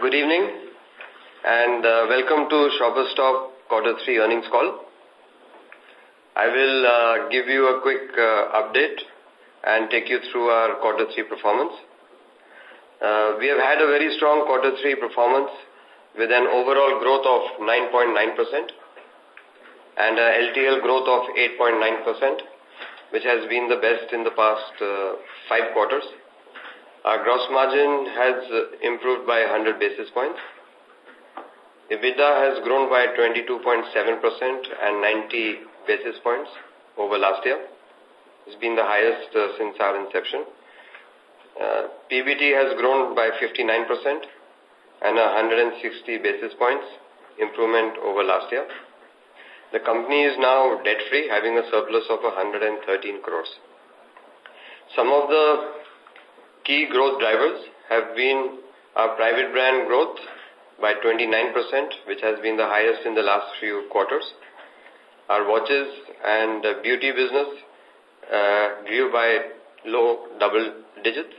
Good evening and uh, welcome to Shoppers Stop Quarter 3 earnings call. I will uh, give you a quick uh, update and take you through our Quarter 3 performance. Uh, we have had a very strong Quarter 3 performance with an overall growth of 9.9% and a LTL growth of 8.9%, which has been the best in the past uh, five quarters. Our gross margin has improved by 100 basis points. EBITDA has grown by 22.7% and 90 basis points over last year. It's been the highest uh, since our inception. Uh, PBT has grown by 59% and 160 basis points improvement over last year. The company is now debt-free, having a surplus of 113 crores. Some of the key growth drivers have been our private brand growth by 29%, which has been the highest in the last few quarters. Our watches and beauty business uh, grew by low double digits.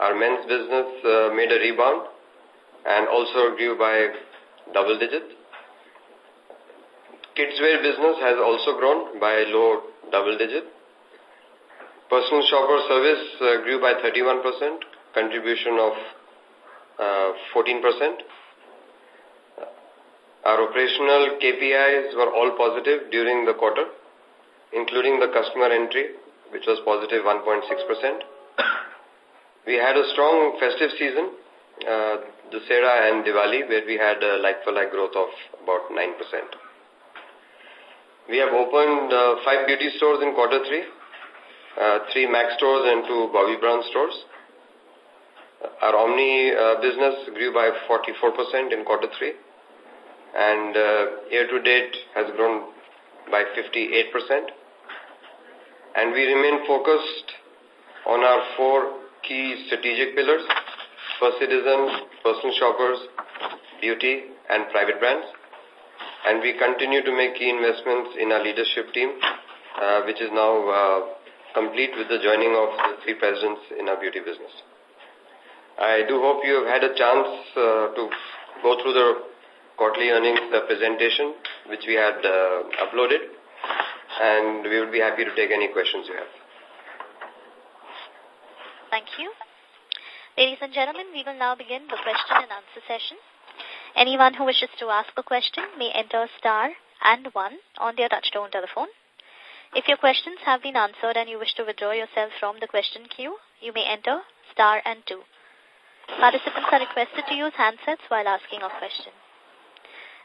Our men's business uh, made a rebound and also grew by double digits. Kids wear business has also grown by low double digit. Personal shopper service uh, grew by 31%, contribution of uh, 14%. Our operational KPIs were all positive during the quarter, including the customer entry, which was positive 1.6%. We had a strong festive season, uh, Dussehra and Diwali, where we had a like-for-like -like growth of about 9%. We have opened uh, five beauty stores in quarter three, uh, three MAC stores and two Bobbi Brown stores. Our Omni uh, business grew by 44% in quarter three and uh, year to date has grown by 58%. And we remain focused on our four key strategic pillars, First Citizen, Personal Shoppers, Beauty and Private Brands and we continue to make key investments in our leadership team, uh, which is now uh, complete with the joining of the three presidents in our beauty business. I do hope you have had a chance uh, to go through the quarterly earnings uh, presentation, which we had uh, uploaded, and we would be happy to take any questions you have. Thank you. Ladies and gentlemen, we will now begin the question and answer session. Anyone who wishes to ask a question may enter star and one on their touchtone telephone. If your questions have been answered and you wish to withdraw yourself from the question queue, you may enter star and two. Participants are requested to use handsets while asking a question.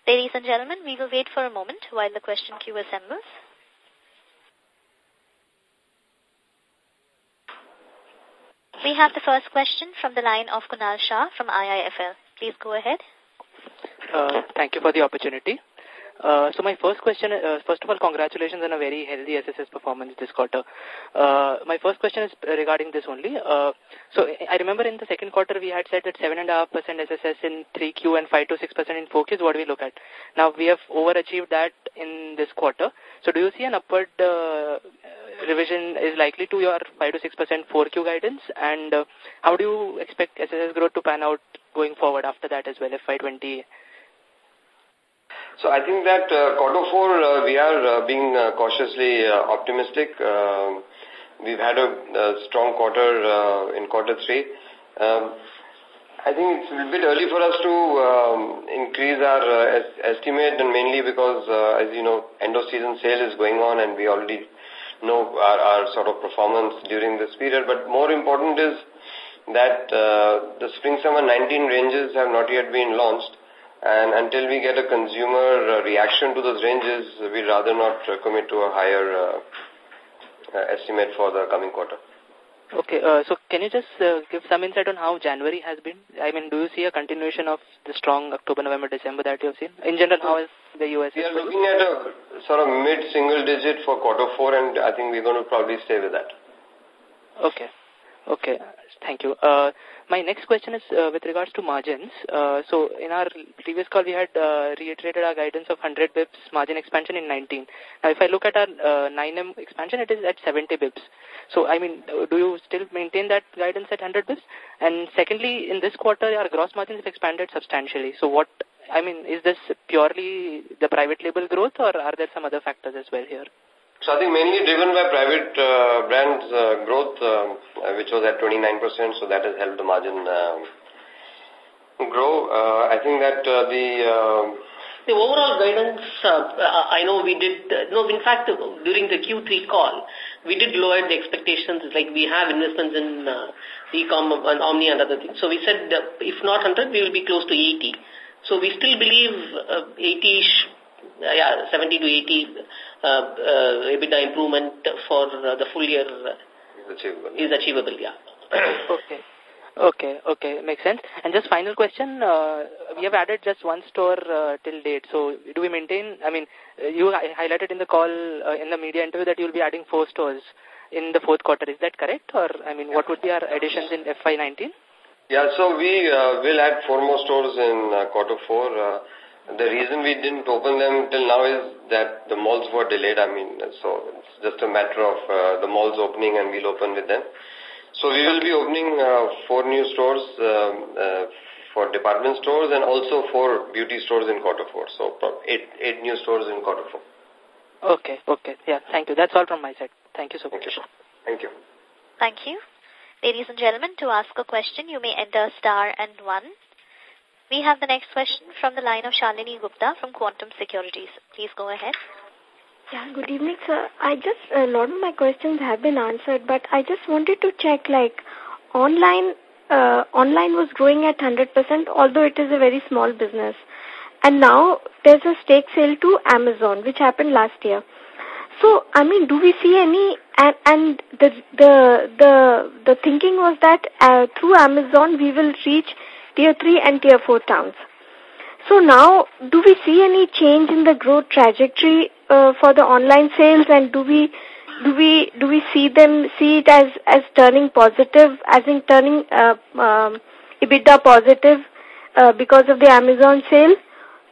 Ladies and gentlemen, we will wait for a moment while the question queue assembles. We have the first question from the line of Kunal Shah from IIFL. Please go ahead. Uh, thank you for the opportunity. Uh, so my first question, uh, first of all, congratulations on a very healthy SSS performance this quarter. Uh, my first question is regarding this only. Uh, so I remember in the second quarter we had said that 7.5% SSS in 3Q and 5 to 6% in 4Q is what we look at. Now we have overachieved that in this quarter. So do you see an upward uh, revision is likely to your 5 to 6% 4Q guidance? And uh, how do you expect SSS growth to pan out going forward after that as well, FY20? So I think that uh, quarter four, uh, we are uh, being uh, cautiously uh, optimistic. Uh, we've had a, a strong quarter uh, in quarter three. Um, I think it's a bit early for us to um, increase our uh, es estimate and mainly because, uh, as you know, end of season sale is going on and we already know our, our sort of performance during this period. But more important is that uh, the spring summer 19 ranges have not yet been launched and until we get a consumer uh, reaction to those ranges, we'd rather not uh, commit to a higher uh, estimate for the coming quarter. Okay, uh, so can you just uh, give some insight on how January has been? I mean, do you see a continuation of the strong October, November, December that you have seen? In general, how is the U.S.? We are looking at a sort of mid-single digit for quarter four, and I think we're going to probably stay with that. Okay. Okay, thank you. Uh, my next question is uh, with regards to margins. Uh, so in our previous call, we had uh, reiterated our guidance of 100 bips margin expansion in 19. Now, if I look at our uh, 9M expansion, it is at 70 bips. So, I mean, do you still maintain that guidance at 100 bips? And secondly, in this quarter, our gross margins have expanded substantially. So, what, I mean, is this purely the private label growth or are there some other factors as well here? So I think mainly driven by private uh, brands uh, growth, um, uh, which was at 29%, so that has helped the margin um, grow. Uh, I think that uh, the... Uh, the overall guidance, uh, I know we did, no, in fact, during the Q3 call, we did lower the expectations, like we have investments in e-com and Omni and other things. So we said, if not 100, we will be close to 80. So we still believe uh, 80-ish uh, yeah, 70 to 80 uh, uh, EBITDA improvement for uh, the full year is achievable. Is achievable, yeah. okay. Okay, okay, makes sense. And just final question, uh, we have added just one store uh, till date. So do we maintain, I mean, you highlighted in the call, uh, in the media interview that you will be adding four stores in the fourth quarter. Is that correct? Or, I mean, what would be our additions in FY19? Yeah, so we uh, will add four more stores in uh, quarter four. Uh, the reason we didn't open them till now is that the malls were delayed. I mean, so it's just a matter of uh, the malls opening and we'll open with them. So we will be opening uh, four new stores um, uh, for department stores and also four beauty stores in quarter four. So eight, eight new stores in quarter four. Okay, okay. Yeah, thank you. That's all from my side. Thank you so much. Thank you. Thank you. Ladies and gentlemen, to ask a question, you may enter star and one. We have the next question from the line of Shalini Gupta from Quantum Securities. Please go ahead. Yeah, good evening, sir. I just, a lot of my questions have been answered, but I just wanted to check, like, online, uh, online was growing at 100%, although it is a very small business. And now there's a stake sale to Amazon, which happened last year. So, I mean, do we see any, and, and the, the, the, the thinking was that uh, through Amazon we will reach tier 3 and tier 4 towns. So now, do we see any change in the growth trajectory uh, for the online sales and do we do we do we see them see it as as turning positive as in turning uh, um, EBITDA positive uh, because of the Amazon sale?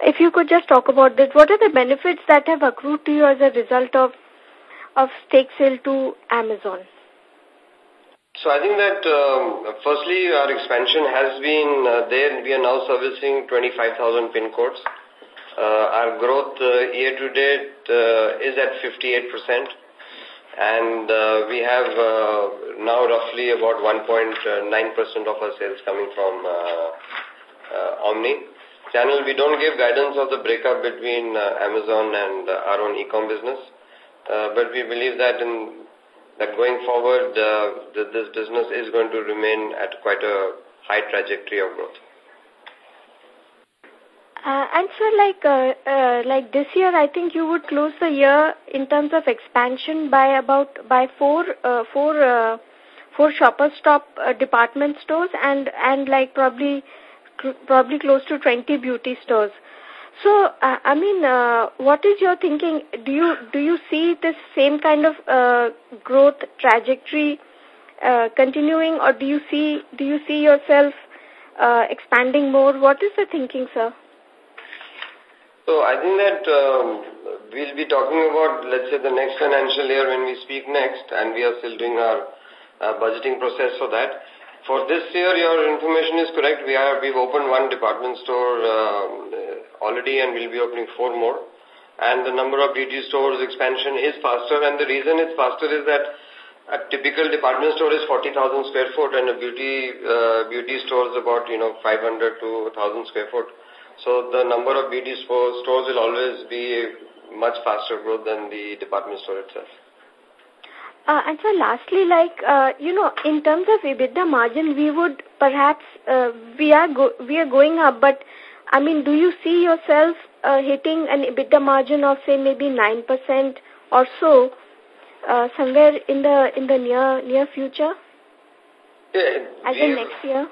If you could just talk about that, what are the benefits that have accrued to you as a result of of stake sale to Amazon? So I think that, um, firstly, our expansion has been uh, there. We are now servicing 25,000 pin codes. Uh, our growth uh, year to date uh, is at 58%. And uh, we have uh, now roughly about 1.9% of our sales coming from uh, uh, Omni. Channel, we don't give guidance of the breakup between uh, Amazon and our own e-com business. Uh, but we believe that in that going forward, uh, this business is going to remain at quite a high trajectory of growth. Uh, and so, like uh, uh, like this year, I think you would close the year in terms of expansion by about by four uh, four uh, four Shoppers Stop uh, department stores and and like probably probably close to 20 beauty stores. So, uh, I mean, uh, what is your thinking? Do you do you see this same kind of uh, growth trajectory uh, continuing, or do you see do you see yourself uh, expanding more? What is the thinking, sir? So, I think that um, we'll be talking about, let's say, the next financial year when we speak next, and we are still doing our uh, budgeting process for that. For this year, your information is correct. We are we've opened one department store. Uh, already and we'll be opening four more. And the number of beauty stores expansion is faster and the reason it's faster is that a typical department store is 40,000 square foot and a beauty uh, beauty store is about, you know, 500 to 1,000 square foot. So the number of beauty stores will always be much faster growth than the department store itself. Uh, and so lastly, like, uh, you know, in terms of EBITDA margin, we would perhaps, uh, we are go we are going up, but I mean, do you see yourself uh, hitting an EBITDA margin of say maybe 9% or so uh, somewhere in the in the near near future? Yeah, As in next year?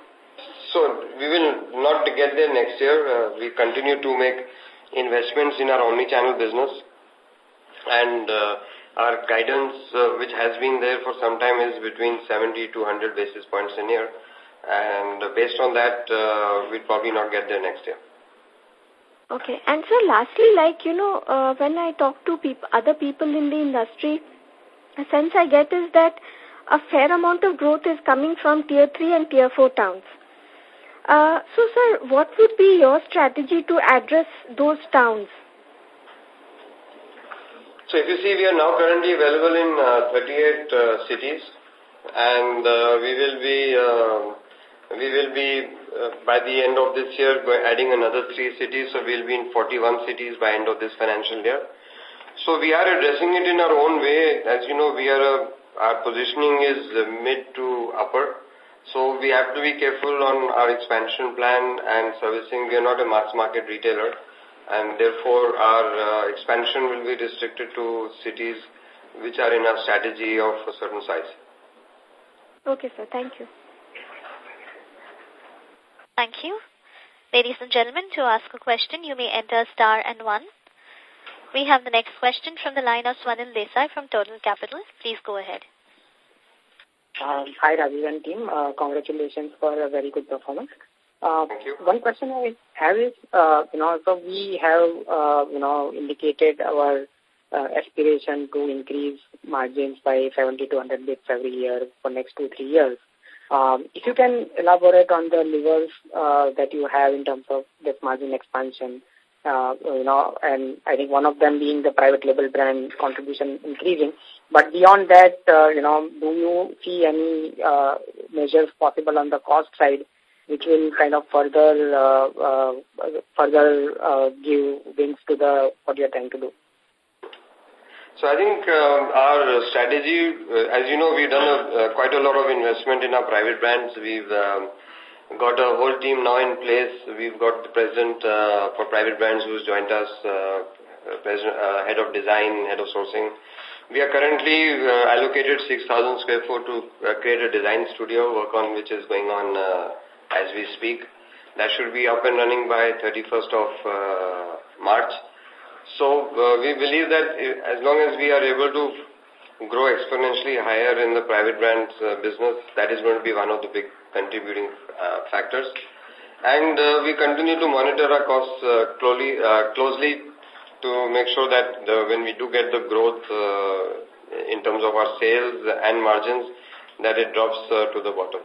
So we will not get there next year. Uh, we continue to make investments in our omni-channel business. And uh, our guidance, uh, which has been there for some time, is between 70 to 100 basis points a year. And based on that, uh, we'll probably not get there next year. Okay. And so lastly, like, you know, uh, when I talk to peop other people in the industry, a sense I get is that a fair amount of growth is coming from tier 3 and tier 4 towns. Uh, so, sir, what would be your strategy to address those towns? So if you see, we are now currently available in uh, 38 uh, cities, and uh, we will be uh, we will be uh, by the end of this year we're adding another three cities, so we'll be in 41 cities by end of this financial year. So we are addressing it in our own way. As you know, we are a, our positioning is mid to upper. So we have to be careful on our expansion plan and servicing. We are not a mass market retailer and therefore our uh, expansion will be restricted to cities which are in our strategy of a certain size. Okay, sir. Thank you. Thank you. Ladies and gentlemen, to ask a question, you may enter star and one. We have the next question from the line of Swanil Desai from Total Capital. Please go ahead. Um, hi, Rajiv and team. Uh, congratulations for a very good performance. Uh, Thank you. One question I have is, uh, you know, so we have, uh, you know, indicated our uh, aspiration to increase margins by 70 to 100 bips every year for next two, three years. Um, if you can elaborate on the levers uh, that you have in terms of this margin expansion, uh, you know, and I think one of them being the private label brand contribution increasing. But beyond that, uh, you know, do you see any uh, measures possible on the cost side which will kind of further uh, uh, further uh, give wings to the what you're trying to do? So I think um, our strategy, uh, as you know, we've done a, uh, quite a lot of investment in our private brands. We've um, got a whole team now in place. We've got the president uh, for private brands who's joined us, uh, uh, head of design, head of sourcing. We are currently uh, allocated 6,000 square foot to uh, create a design studio, work on which is going on as we speak. That should be up and running by 31st of March. So uh, we believe that as long as we are able to grow exponentially higher in the private brands uh, business, that is going to be one of the big contributing uh, factors. And uh, we continue to monitor our costs uh, closely, uh, closely to make sure that the, when we do get the growth uh, in terms of our sales and margins, that it drops uh, to the bottom.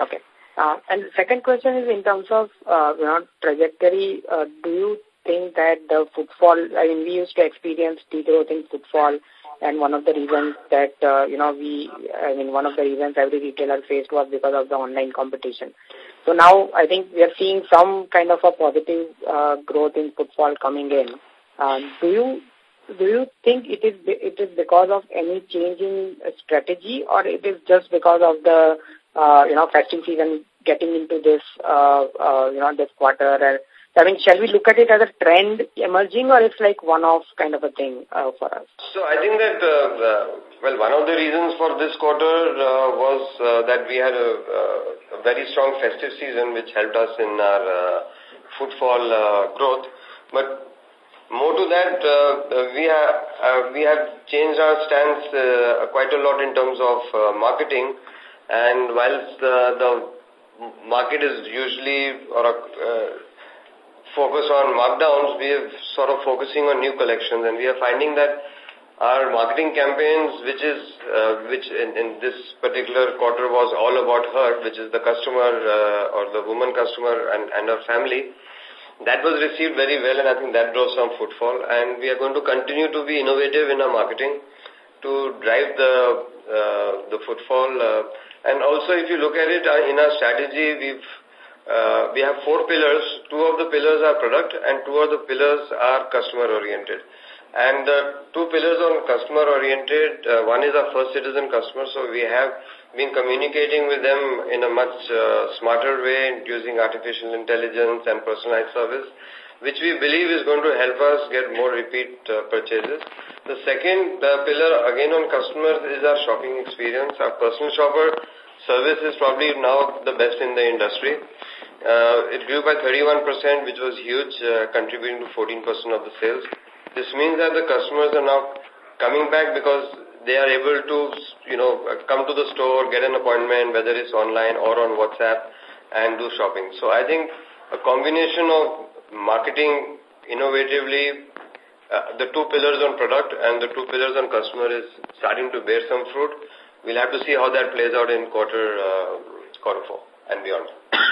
Okay. Uh, and the second question is in terms of, uh, you know, trajectory, uh, do you think that the footfall, I mean, we used to experience degrowth in footfall and one of the reasons that, uh, you know, we, I mean, one of the reasons every retailer faced was because of the online competition. So now I think we are seeing some kind of a positive uh, growth in footfall coming in. Um, do you do you think it is it is because of any change in strategy or it is just because of the uh, you know, festive season getting into this, uh, uh, you know, this quarter? I mean, shall we look at it as a trend emerging or it's like one-off kind of a thing uh, for us? So I think that, uh, uh, well, one of the reasons for this quarter uh, was uh, that we had a, uh, a very strong festive season which helped us in our uh, footfall uh, growth. But more to that, uh, we, have, uh, we have changed our stance uh, quite a lot in terms of uh, marketing. And whilst uh, the market is usually or uh, focus on markdowns, we are sort of focusing on new collections, and we are finding that our marketing campaigns, which is uh, which in, in this particular quarter was all about her, which is the customer uh, or the woman customer and, and her family, that was received very well, and I think that drove some footfall. And we are going to continue to be innovative in our marketing to drive the uh, the footfall. Uh, and also, if you look at it uh, in our strategy, we've uh, we have four pillars. Two of the pillars are product and two of the pillars are customer oriented. And the two pillars on customer oriented, uh, one is our first citizen customer. So we have been communicating with them in a much uh, smarter way using artificial intelligence and personalized service, which we believe is going to help us get more repeat uh, purchases. The second uh, pillar, again on customers, is our shopping experience. Our personal shopper service is probably now the best in the industry. Uh, it grew by 31%, which was huge, contributing to 14% of the sales. This means that the customers are now coming back because they are able to, you know, come to the store, get an appointment, whether it's online or on WhatsApp, and do shopping. So I think a combination of marketing innovatively, uh, the two pillars on product and the two pillars on customer is starting to bear some fruit. We'll have to see how that plays out in quarter, uh, quarter four and beyond.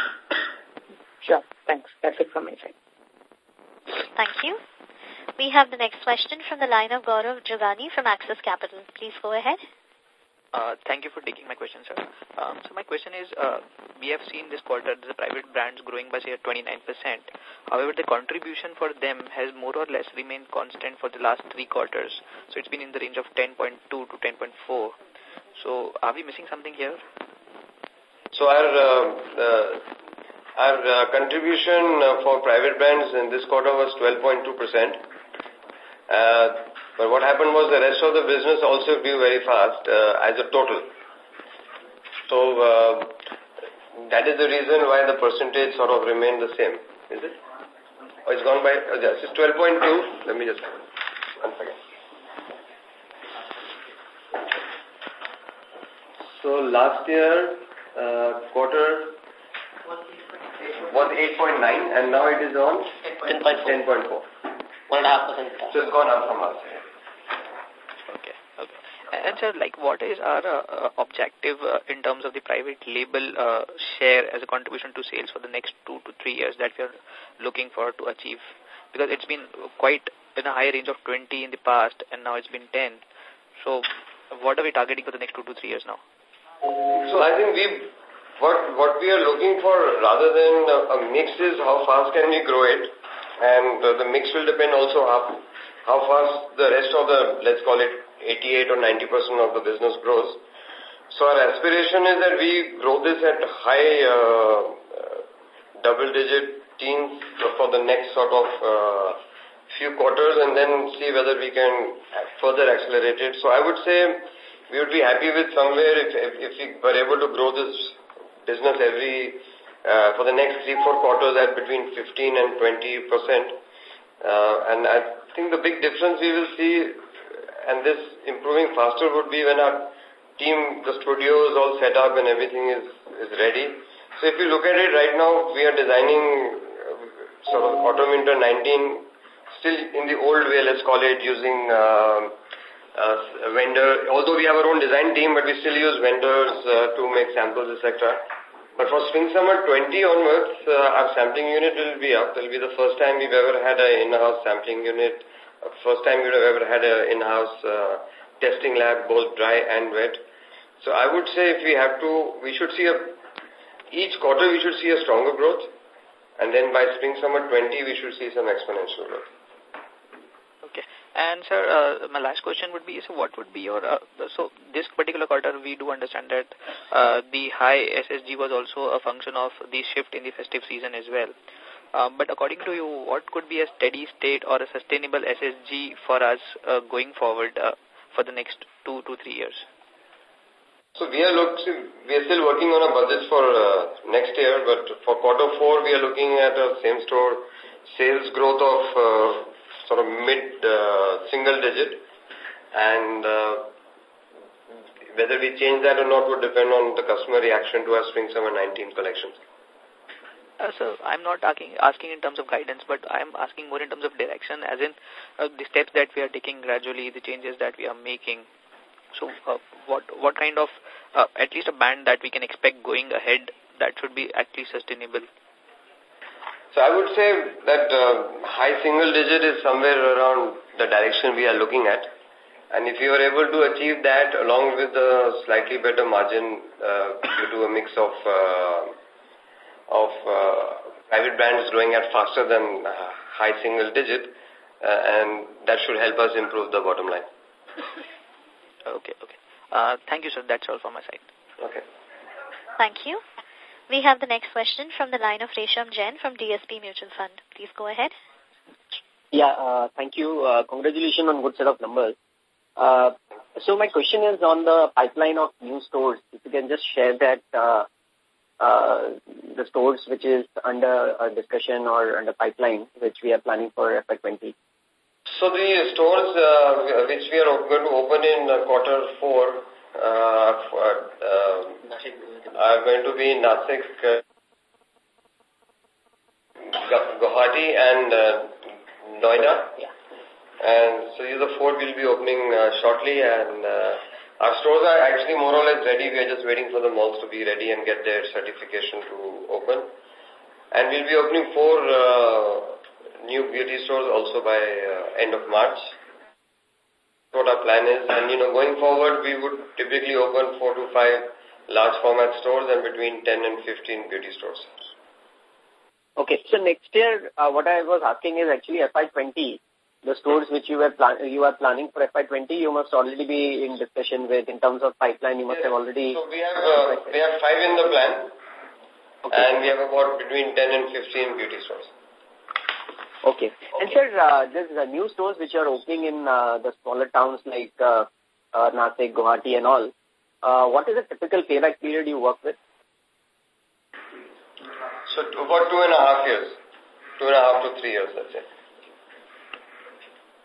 Sure. Thanks. That's it from my side. Thank you. We have the next question from the line of Gaurav Jogani from Axis Capital. Please go ahead. Uh, thank you for taking my question, sir. Um, so my question is, uh, we have seen this quarter the private brands growing by, say, 29%. However, the contribution for them has more or less remained constant for the last three quarters. So it's been in the range of 10.2 to 10.4. So are we missing something here? So our, uh, uh, our uh, contribution uh, for private brands in this quarter was 12.2%. Uh, but what happened was the rest of the business also grew very fast uh, as a total. So uh, that is the reason why the percentage sort of remained the same. Is it? Oh, it's gone by, uh, yes, it's 12.2. Let me just, one second. So last year, uh, quarter was 8.9 and now it is on 10.4. One and a half percent. So it's gone up from last year. Okay. Okay. And sir, like what is our uh, uh, objective uh, in terms of the private label uh, share as a contribution to sales for the next two to three years that we are looking for to achieve? Because it's been quite in a high range of 20 in the past and now it's been 10. So what are we targeting for the next two to three years now? So I think we, what, what we are looking for rather than a, a mix is how fast can we grow it and uh, the mix will depend also how, how fast the rest of the, let's call it 88 or 90% of the business grows. So our aspiration is that we grow this at high uh, uh, double-digit teens for the next sort of uh, few quarters and then see whether we can further accelerate it. So I would say we would be happy with somewhere if, if, if we were able to grow this business every uh, for the next three, four quarters at between 15 and 20 percent. Uh, and I think the big difference we will see, and this improving faster would be when our team, the studio is all set up and everything is, is ready. So if you look at it right now, we are designing uh, sort of autumn winter 19 still in the old way, let's call it, using uh, uh, vendor, although we have our own design team, but we still use vendors uh, to make samples, etc. But for Spring Summer 20 onwards, uh, our sampling unit will be up. It will be the first time we've ever had an in-house sampling unit, uh, first time we've ever had an in-house uh, testing lab, both dry and wet. So I would say if we have to, we should see a, each quarter we should see a stronger growth. And then by Spring Summer 20, we should see some exponential growth. And sir, uh, my last question would be, so what would be your, uh, so this particular quarter we do understand that uh, the high SSG was also a function of the shift in the festive season as well. Um, but according to you, what could be a steady state or a sustainable SSG for us uh, going forward uh, for the next two to three years? So we are look, we are still working on a budget for uh, next year, but for quarter four we are looking at a same store sales growth of uh, sort of mid uh, single digit and uh, whether we change that or not would depend on the customer reaction to our spring summer 19 collections. Uh, so I'm not asking, asking in terms of guidance, but I'm asking more in terms of direction, as in the steps that we are taking gradually, the changes that we are making. So what what kind of, at least a band that we can expect going ahead that should be at least sustainable? So I would say that uh, high single digit is somewhere around the direction we are looking at. And if you are able to achieve that along with a slightly better margin uh, due to a mix of uh, of uh, private brands growing at faster than uh, high single digit, uh, and that should help us improve the bottom line. Okay, okay. Uh, thank you, sir. That's all from my side. Okay. Thank you. We have the next question from the line of Resham Jain from DSP Mutual Fund. Please go ahead. Yeah, uh, thank you. Uh, congratulations on good set of numbers. Uh, so my question is on the pipeline of new stores. If you can just share that uh, uh, the stores which is under a discussion or under pipeline, which we are planning for FY20. So So the stores uh, which we are going to open in uh, quarter four uh, uh, are going to be in Nasik, uh, Guwahati and uh, Noida. Yeah. And so these are the four we'll be opening uh, shortly and uh, our stores are actually more or less ready. We are just waiting for the malls to be ready and get their certification to open. And we'll be opening four uh, new beauty stores also by uh, end of March. What our plan is. And, you know, going forward, we would typically open four to five large format stores and between 10 and 15 beauty stores. Okay, so next year, uh, what I was asking is actually FY20. The stores which you were plan you are planning for FY20, you must already be in discussion with in terms of pipeline. You must yes. have already. So we have uh, we have five in the plan, okay. and we have about between 10 and 15 beauty stores. Okay. And sir, uh, there's uh, new stores which are opening in uh, the smaller towns like uh, uh, Nasik, Guwahati and all. Uh, what is the typical payback period you work with? So about two and a half years. Two and a half to three years, let's say.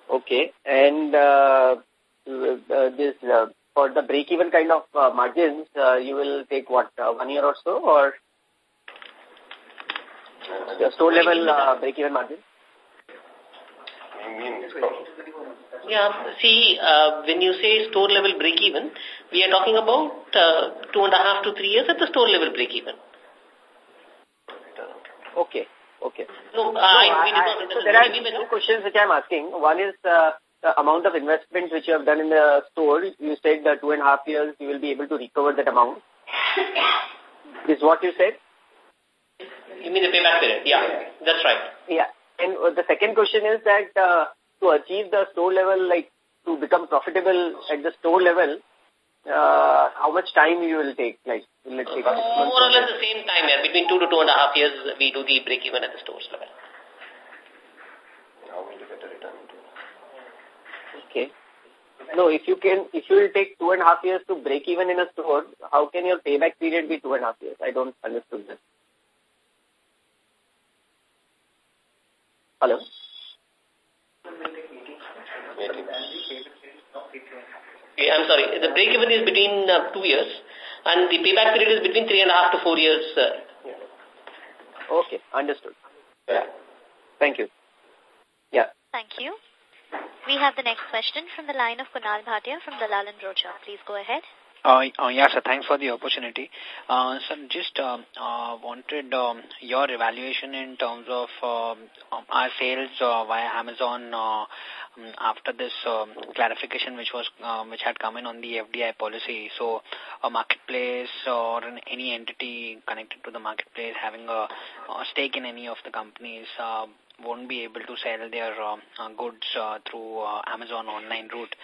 Okay. And uh, uh, this uh, for the break-even kind of uh, margins, uh, you will take what, uh, one year or so or the store level uh, break-even margins? Yeah, see, uh, when you say store level break even, we are talking about uh, two and a half to three years at the store level break even. Okay, okay. No, no I, I, I, so there are two questions which I am asking. One is uh, the amount of investment which you have done in the store. You said that two and a half years you will be able to recover that amount. is what you said? You mean the payback period? Yeah, that's right. Yeah. And uh, the second question is that uh, to achieve the store level, like to become profitable at the store level, uh, how much time you will take? Like, will it take uh, more or less the same time. Yeah. Between two to two and a half years, we do the break even at the stores level. How will you get a return? Okay. No, if you can, if you will take two and a half years to break even in a store, how can your payback period be two and a half years? I don't understand this. Hello? Yeah, I'm sorry. The break even is between uh, two years and the payback period is between three and a half to four years. Uh, okay, understood. Yeah. Thank you. Yeah. Thank you. We have the next question from the line of Kunal Bhatia from Dalal and Broacha. Please go ahead. Uh, uh, yeah, sir. Thanks for the opportunity. Uh, sir, just uh, uh, wanted um, your evaluation in terms of uh, our sales uh, via Amazon uh, um, after this um, clarification which was uh, which had come in on the FDI policy. So, a marketplace or an, any entity connected to the marketplace having a, a stake in any of the companies uh, won't be able to sell their uh, uh, goods uh, through uh, Amazon online route.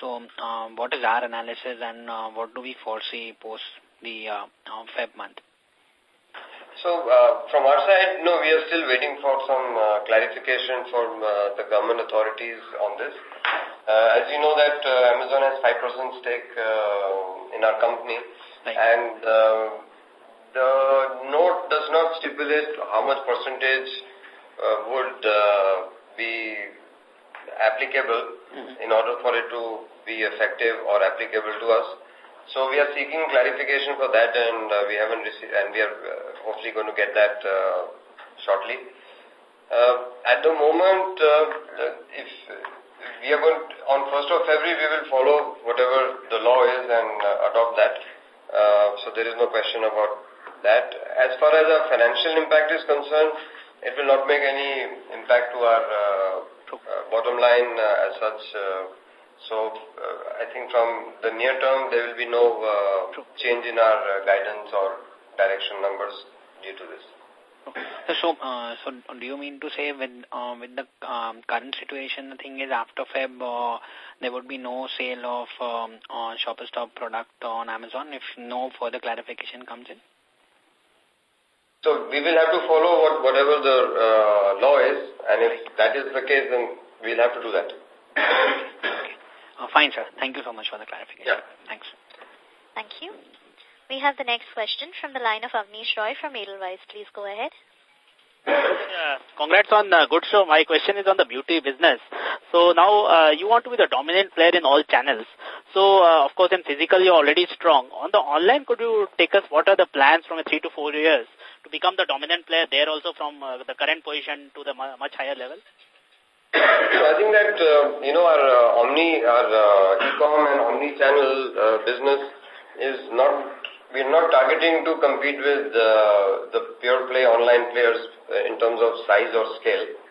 So, um, what is our analysis and uh, what do we foresee post the uh, uh, Feb month? So, uh, from our side, no, we are still waiting for some uh, clarification from uh, the government authorities on this. Uh, as you know that uh, Amazon has 5% stake uh, in our company right. and the note does not stipulate how much percentage would uh, be applicable mm -hmm. in order for it to be effective or applicable to us. So we are seeking clarification for that and uh, we haven't received, and we are uh, hopefully going to get that uh, shortly. Uh, at the moment, uh, if we are going to, on 1st of February, we will follow whatever the law is and uh, adopt that. Uh, so there is no question about that. As far as our financial impact is concerned, it will not make any impact to our uh, uh, bottom line uh, as such. Uh, so uh, I think from the near term, there will be no uh, change in our uh, guidance or direction numbers due to this. So, uh, so do you mean to say with uh, with the um, current situation, the thing is after Feb, uh, there would be no sale of um, uh, Shopper Stop product on Amazon if no further clarification comes in? So we will have to follow what whatever the uh, law is, and if that is the case, then we'll have to do that. okay. Uh, fine, sir. Thank you so much for the clarification. Yeah. Thanks. Thank you. We have the next question from the line of Avnish Roy from Edelweiss. Please go ahead. Uh, congrats on uh, good show. My question is on the beauty business. So now uh, you want to be the dominant player in all channels. So, uh, of course, in physical, you're already strong. On the online, could you take us what are the plans from a three to four years to become the dominant player there also from uh, the current position to the much higher level? So I think that, uh, you know, our uh, Omni, our e-com and Omni-channel business is not, we're not targeting to compete with the pure play online players in terms of size or scale.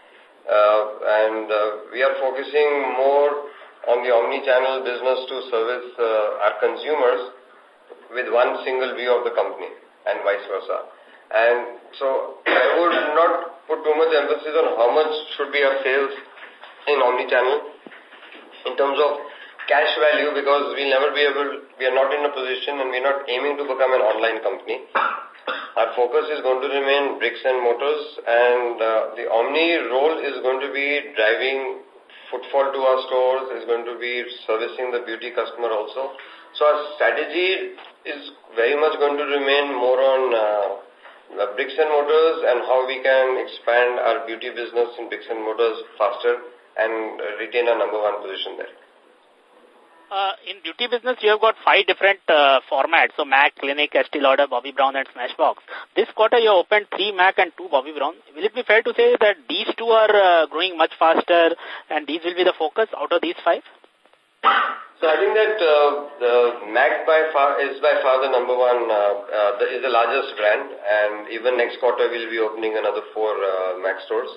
Uh, and uh, we are focusing more on the omni-channel business to service our consumers with one single view of the company and vice versa. And so I would not put too much emphasis on how much should be our sales in omni-channel in terms of cash value because we'll never be able, we are not in a position and we're not aiming to become an online company. Our focus is going to remain bricks and mortars and uh, the Omni role is going to be driving footfall to our stores, is going to be servicing the beauty customer also. So our strategy is very much going to remain more on uh, bricks and mortars and how we can expand our beauty business in bricks and mortars faster and retain our number one position there. Uh, in beauty business, you have got five different uh, formats. So MAC, Clinique, Estee Lauder, Bobbi Brown and Smashbox. This quarter you opened three MAC and two Bobbi Brown. Will it be fair to say that these two are uh, growing much faster and these will be the focus out of these five? So I think that uh, the MAC by far is by far the number one, uh, uh, the, is the largest brand and even next quarter we'll be opening another four uh, MAC stores.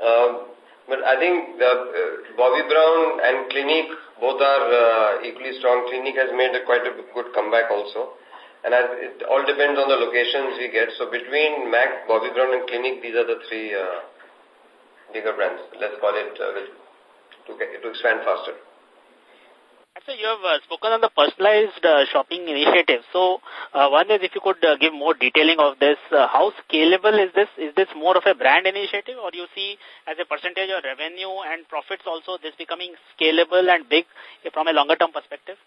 Um, but I think the uh, Bobbi Brown and Clinique both are uh, equally strong. Clinique has made a quite a good comeback also. And as it all depends on the locations we get. So between MAC, Bobbi Brown and Clinique, these are the three uh, bigger brands. Let's call it uh, to, get, to expand faster. So you have uh, spoken on the personalized uh, shopping initiative. So uh, one is if you could give more detailing of this, how scalable is this? Is this more of a brand initiative or do you see as a percentage of revenue and profits also this becoming scalable and big from a longer term perspective?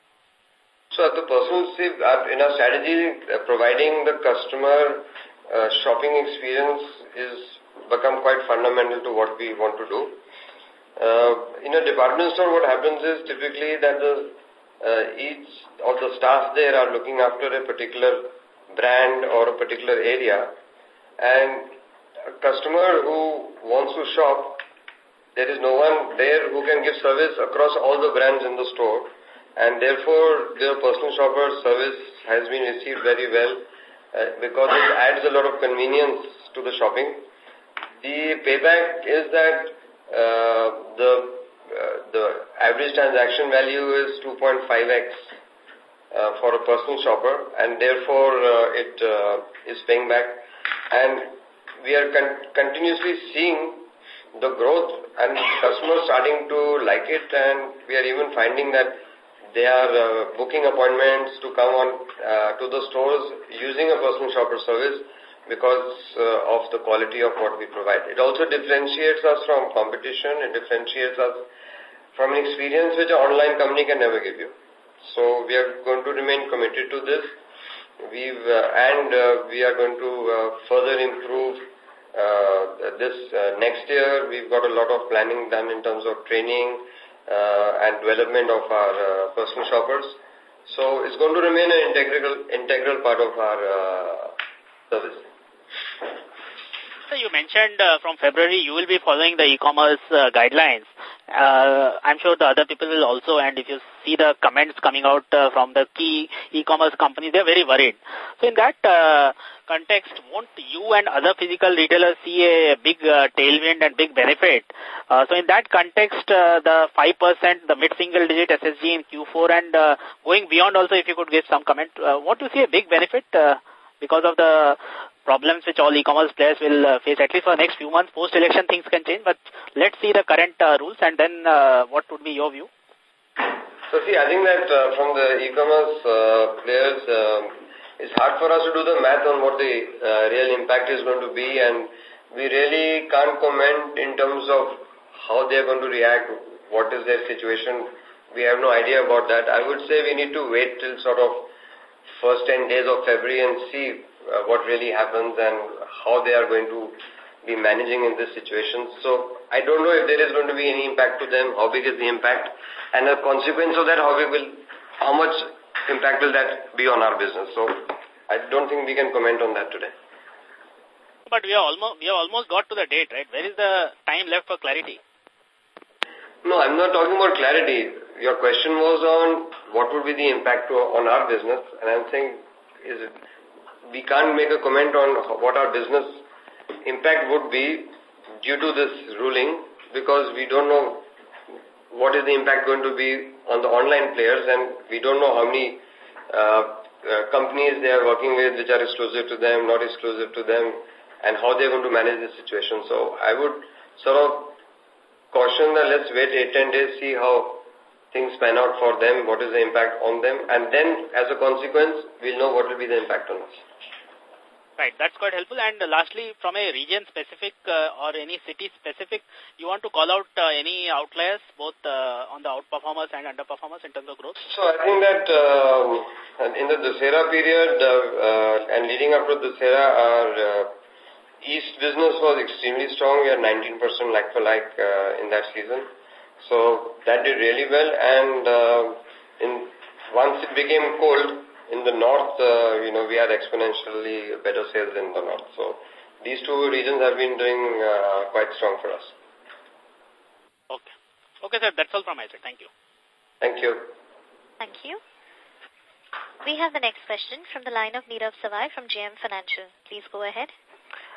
So at the personal in our strategy, providing the customer shopping experience is become quite fundamental to what we want to do. Uh, in a department store, what happens is typically that the uh, each of the staff there are looking after a particular brand or a particular area, and a customer who wants to shop, there is no one there who can give service across all the brands in the store, and therefore the personal shopper service has been received very well uh, because it adds a lot of convenience to the shopping. The payback is that the uh, the average transaction value is 2.5x uh, for a personal shopper and therefore uh, it uh, is paying back. And we are con continuously seeing the growth and customers starting to like it and we are even finding that they are uh, booking appointments to come on uh, to the stores using a personal shopper service because uh, of the quality of what we provide. It also differentiates us from competition. It differentiates us from an experience which an online company can never give you. So we are going to remain committed to this. We've uh, and uh, we are going to uh, further improve uh, this uh, next year. We've got a lot of planning done in terms of training and development of our personal shoppers. So it's going to remain an integral integral part of our service. So you mentioned uh, from February you will be following the e-commerce uh, guidelines. Uh, I'm sure the other people will also, and if you see the comments coming out uh, from the key e-commerce companies, they're very worried. So in that uh, context, won't you and other physical retailers see a big uh, tailwind and big benefit? Uh, so in that context, uh, the 5%, the mid-single digit SSG in Q4 and uh, going beyond also, if you could give some comment, uh, do you see a big benefit uh, because of the problems which all e-commerce players will uh, face at least for the next few months. Post-election things can change, but let's see the current uh, rules and then uh, what would be your view? So see, I think that from the e-commerce players, uh, it's hard for us to do the math on what the real impact is going to be and we really can't comment in terms of how they're going to react, what is their situation. We have no idea about that. I would say we need to wait till sort of first 10 days of February and see uh, what really happens and how they are going to be managing in this situation. So I don't know if there is going to be any impact to them, how big is the impact, and a consequence of that, how big will, how much impact will that be on our business. So I don't think we can comment on that today. But we have almost we have almost got to the date, right? Where is the time left for clarity? No, I'm not talking about clarity. Your question was on would be the impact to, on our business, and I'm saying is it, we can't make a comment on what our business impact would be due to this ruling because we don't know what is the impact going to be on the online players and we don't know how many uh, uh, companies they are working with which are exclusive to them, not exclusive to them, and how they're going to manage the situation. So I would sort of caution that let's wait 8, 10 days, see how things pan out for them, what is the impact on them, and then as a consequence, we'll know what will be the impact on us. Right, that's quite helpful. And uh, lastly, from a region specific uh, or any city specific, you want to call out uh, any outliers, both uh, on the outperformers and underperformers in terms of growth? So I think that um, in the Dussehra period uh, uh, and leading up to Dussehra, our East business was extremely strong. We had 19% like for like uh, in that season. So that did really well. And uh, in once it became cold in the north, uh, you know, we had exponentially better sales in the north. So these two regions have been doing uh, quite strong for us. Okay. Okay, sir. That's all from my side. Thank you. Thank you. Thank you. We have the next question from the line of Nirav Savai from JM Financial. Please go ahead.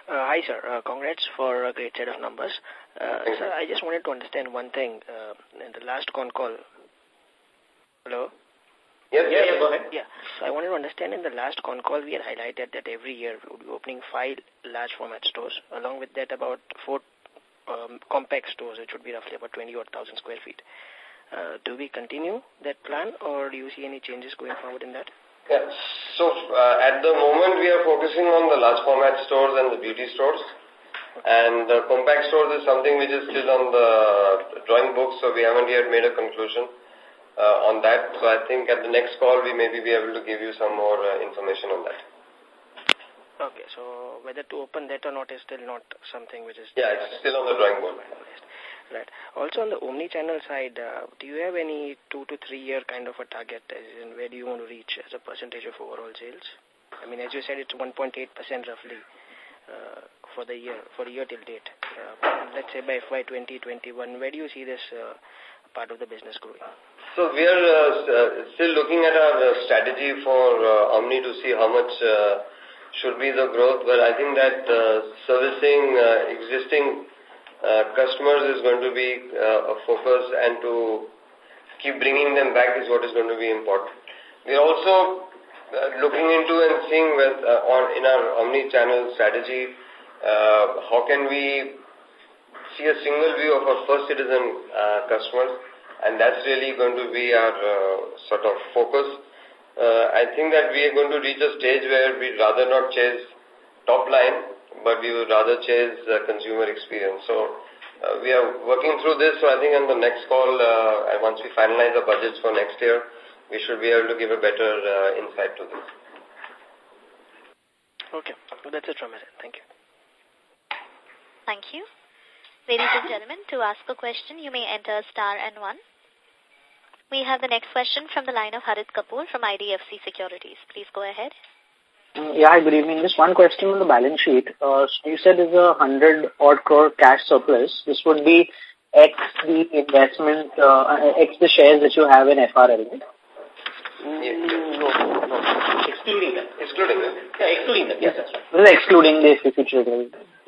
Uh, hi, sir. Uh, congrats for a great set of numbers. Uh, sir, I just wanted to understand one thing. Uh, in the last con call, hello? Yes, yeah, yeah, go ahead. Yeah. So I wanted to understand in the last con call, we had highlighted that every year we would be opening five large format stores. Along with that, about four um, compact stores, which would be roughly about 20 or 1,000 square feet. Uh, do we continue that plan or do you see any changes going forward in that? Yeah. So uh, at the moment we are focusing on the large format stores and the beauty stores. And the compact stores is something which is still on the drawing book, so we haven't yet made a conclusion uh, on that. So I think at the next call we may be able to give you some more uh, information on that. Okay, so whether to open that or not is still not something which is... Yeah, it's still on the drawing board. Right. Also on the omni-channel side, uh, do you have any two to three year kind of a target as in where do you want to reach as a percentage of overall sales? I mean, as you said, it's 1.8% roughly uh, for the year, for the year till date. Uh, let's say by FY 2021, where do you see this uh, part of the business growing? So we are uh, uh, still looking at our strategy for uh, Omni to see how much uh, should be the growth, but I think that servicing existing customers is going to be a focus and to keep bringing them back is what is going to be important. We are also looking into and seeing with, on in our omni-channel strategy, uh, how can we see a single view of our first citizen uh, customers and that's really going to be our uh, sort of focus. Uh, I think that we are going to reach a stage where we'd rather not chase top line but we would rather chase uh, consumer experience. So uh, we are working through this. So I think on the next call, uh, once we finalize the budgets for next year, we should be able to give a better uh, insight to this. Okay. That's it from me. Thank you. Thank you. Ladies and gentlemen, to ask a question, you may enter star and one. We have the next question from the line of Harit Kapoor from IDFC Securities. Please go ahead. Mm, yeah, hi, good evening. Just one question on the balance sheet. Uh, so you said there's a hundred odd crore cash surplus. This would be X the investment, uh, X the shares that you have in FRL, right? Mm, no, no. Excluding that. Excluding that. Yeah, excluding that. Yes, that's right. This is excluding the future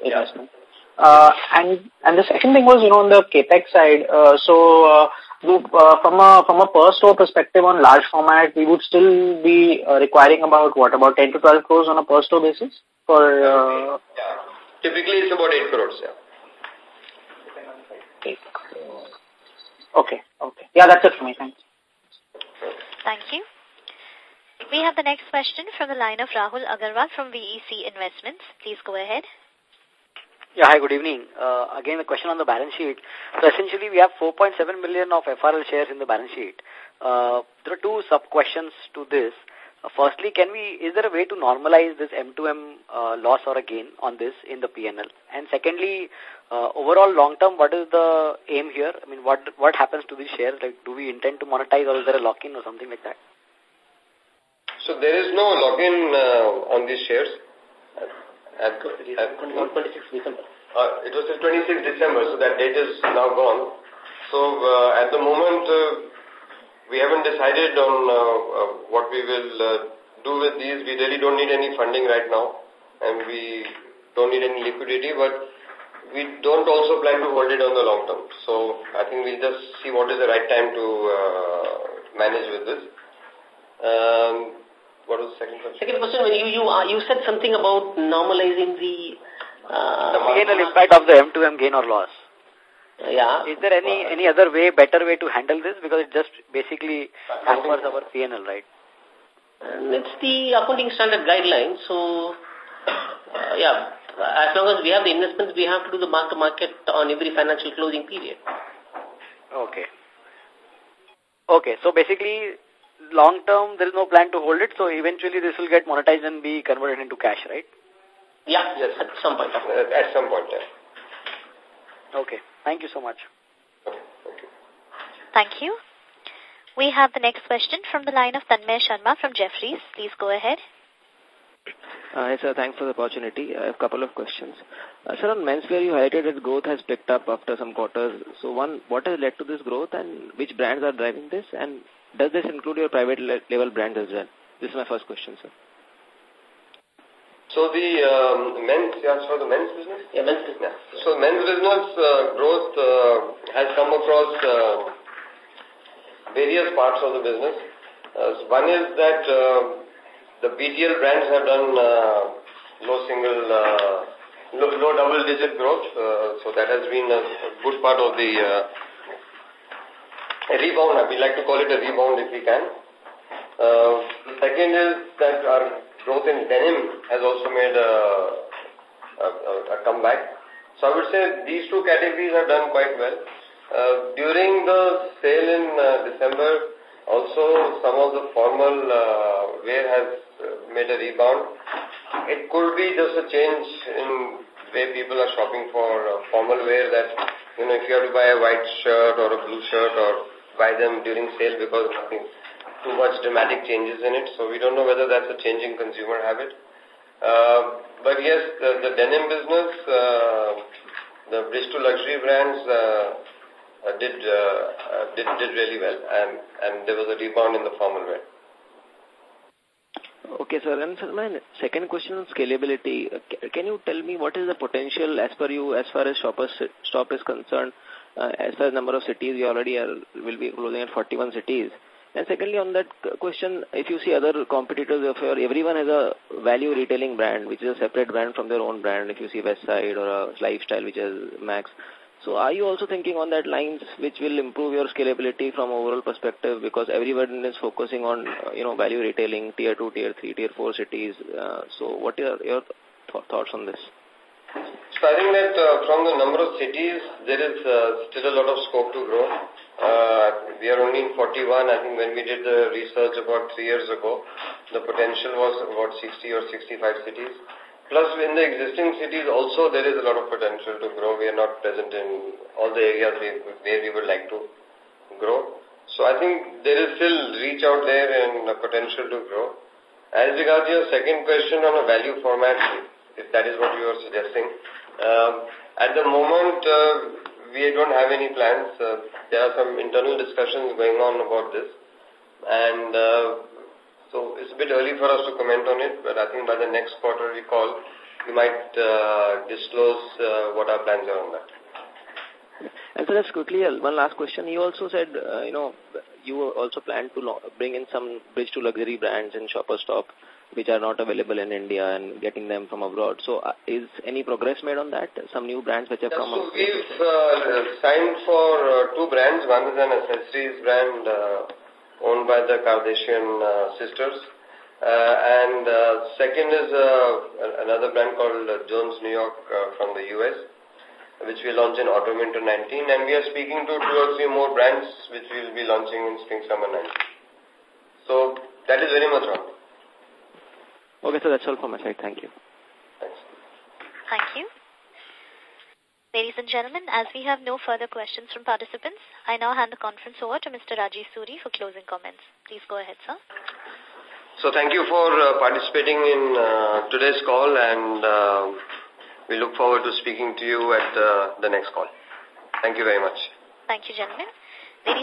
investment. Yeah. Uh, and, and the second thing was, you know, on the capex side, uh, so, uh, uh, from a from a per store perspective on large format, we would still be uh, requiring about what about 10 to 12 crores on a per store basis for. Uh, yeah. Typically, it's about 8 crores. Yeah. Eight. Okay. Okay. Yeah, that's it for me. Thanks. Thank you. We have the next question from the line of Rahul Agarwal from VEC Investments. Please go ahead. Yeah, hi, good evening. Uh, again, the question on the balance sheet. So essentially, we have 4.7 million of FRL shares in the balance sheet. Uh, there are two sub-questions to this. Uh, firstly, can we, is there a way to normalize this M2M uh, loss or a gain on this in the PNL? And secondly, uh, overall long term, what is the aim here? I mean, what what happens to these shares? Like, do we intend to monetize or is there a lock-in or something like that? So there is no lock-in uh, on these shares. At, at, 26 December. Uh, it was the 26 December, so that date is now gone. So uh, at the moment, uh, we haven't decided on uh, uh, what we will uh, do with these. We really don't need any funding right now, and we don't need any liquidity, but we don't also plan to hold it on the long term. So I think we'll just see what is the right time to uh, manage with this. Um, what was the second question? Second question, when you you uh, you said something about normalizing the uh, the P&L impact of the M2M gain or loss. Yeah. Is there any any other way, better way to handle this? Because it just basically hampers our PNL, right? And it's the accounting standard guidelines. So, uh, yeah, as long as we have the investments, we have to do the mark to market on every financial closing period. Okay. Okay. So basically, long term, there is no plan to hold it. So eventually, this will get monetized and be converted into cash, right? Yeah. Yes. At some point. At some point. Yeah. Okay. Thank you so much. Thank you. We have the next question from the line of Tanmay Sharma from Jefferies. Please go ahead. Uh, hi, sir. Thanks for the opportunity. I have a couple of questions. Uh, sir, on menswear, you highlighted that growth has picked up after some quarters. So, one, what has led to this growth and which brands are driving this? And does this include your private label brands as well? This is my first question, sir. So the um, men's, yeah, for the men's business? Yeah, men's business. So men's business uh, growth uh, has come across uh, various parts of the business. Uh, one is that uh, the BTL brands have done uh, low single, uh, low, low double digit growth. Uh, so that has been a good part of the uh, rebound. We like to call it a rebound if we can. Uh, the second is that our growth in denim has also made a, a, a comeback. So I would say these two categories have done quite well. Uh, during the sale in uh, December, also some of the formal uh, wear has uh, made a rebound. It could be just a change in way people are shopping for uh, formal wear that, you know, if you have to buy a white shirt or a blue shirt or buy them during sale because nothing too much dramatic changes in it. So we don't know whether that's a changing consumer habit. Uh, but yes, the, the denim business, uh, the bridge to luxury brands uh, uh did, uh, uh, did did really well, and and there was a rebound in the formal wear. Okay, sir. And sir, my second question on scalability. Can you tell me what is the potential as per you as far as Shoppers Stop is concerned? Uh, as far as number of cities, we already are, will be closing at 41 cities. And secondly, on that question, if you see other competitors of your, everyone has a value retailing brand, which is a separate brand from their own brand. If you see Westside or a Lifestyle, which is Max. So are you also thinking on that lines, which will improve your scalability from overall perspective? Because everyone is focusing on, uh, you know, value retailing, tier 2, tier 3, tier 4 cities. Uh, so what are your th thoughts on this? So I think that uh, from the number of cities, there is uh, still a lot of scope to grow. Uh, we are only in 41. I think when we did the research about three years ago, the potential was about 60 or 65 cities. Plus, in the existing cities also, there is a lot of potential to grow. We are not present in all the areas where we would like to grow. So I think there is still reach out there and potential to grow. As regards your second question on a value format, if that is what you are suggesting. Um, at the moment, uh, we don't have any plans. Uh, there are some internal discussions going on about this. And uh, so it's a bit early for us to comment on it, but I think by the next quarter we call, we might uh, disclose uh, what our plans are on that. And so just quickly, uh, one last question. You also said, uh, you know, you also plan to bring in some bridge to luxury brands in Shoppers Stop which are not available in India and getting them from abroad. So uh, is any progress made on that? Some new brands which have yeah, come so up? we've uh, signed for uh, two brands. One is an accessories brand uh, owned by the Kardashian uh, sisters. Uh, and uh, second is uh, another brand called uh, Jones New York uh, from the US, which we launch in autumn winter 19. And we are speaking to two or three more brands which we will be launching in spring summer 19. So that is very much on. Okay, so that's all from my side. Thank you. Thank you. Ladies and gentlemen, as we have no further questions from participants, I now hand the conference over to Mr. Rajiv Suri for closing comments. Please go ahead, sir. So thank you for uh, participating in uh, today's call and uh, we look forward to speaking to you at uh, the next call. Thank you very much. Thank you, gentlemen.